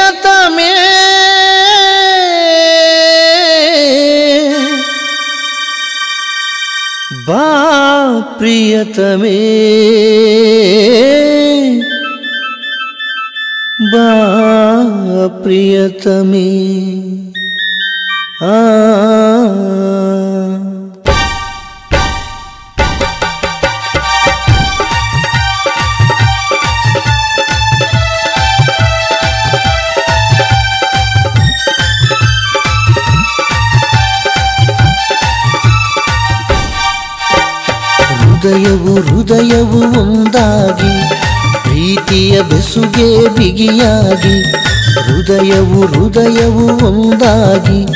नियतमे बा प्रियतमे बा प्रियतमे आ ಹೃದಯವು ಹೃದಯವು ಒಂದಾಗಿ, ಪ್ರೀತಿಯ ಬೆಸುಗೆ ಬಿಗಿಯಾಗಿ, ಹೃದಯವು ಹೃದಯವು ಒಂದಾಗಿ,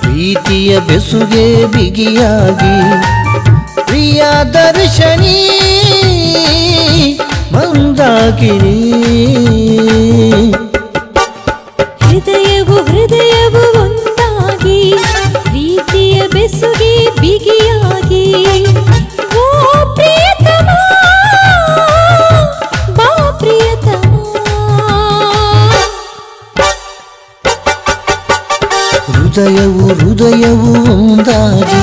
ಪ್ರೀತಿಯ ಬೆಸುಗೆ ಬಿಗಿಯಾಗಿ. ಪ್ರಿಯ ದರ್ಶನಿ, ಮಂದಾಕಿನಿ. ಹೃದಯವು ಹೃದಯವು ಒಂದಾಗಿ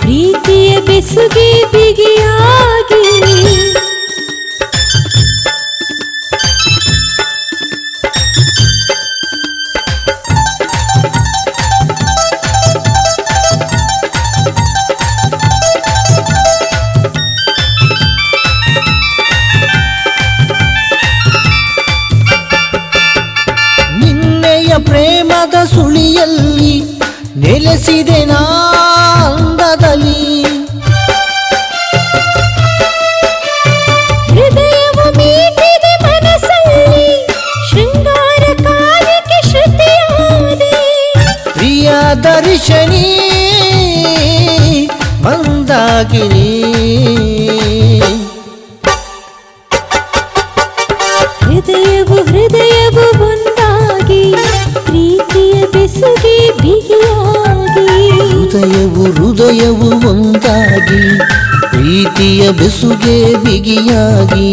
ಪ್ರೀತಿಯ ಬೆಸುಗೆ ಬಿಗಿಯಾಗಿ ಪ್ರೇಮದ ಸುಳಿಯಲ್ಲಿ ನೆಲೆಸಿದೆ ನಾಂದದಲ್ಲಿ. ಪ್ರಿಯ ದರ್ಶನಿ ಮಂದಾಕಿನಿ ಹೃದಯವು ಹೃದಯವು ಒಂದಾಗಿ ಪ್ರೀತಿಯ ಬೆಸುಗೆ ಬಿಗಿಯಾಗಿ.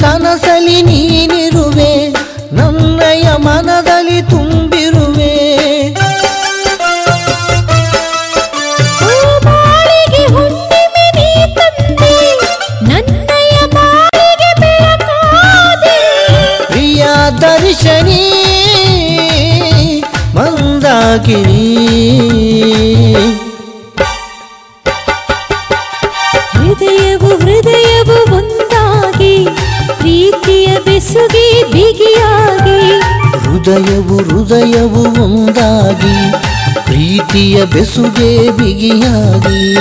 ಕನಸಲಿ ನೀನಿರುವೆ ದರ್ಶನಿ ಮಂದಾಕಿನಿ. ಹೃದಯವು ಹೃದಯವು ಒಂದಾಗಿ ಪ್ರೀತಿಯ ಬೆಸುಗೆ ಬಿಗಿಯಾಗಿ. ಹೃದಯವು ಹೃದಯವು ಒಂದಾಗಿ ಪ್ರೀತಿಯ ಬೆಸುಗೆ ಬಿಗಿಯಾಗಿ.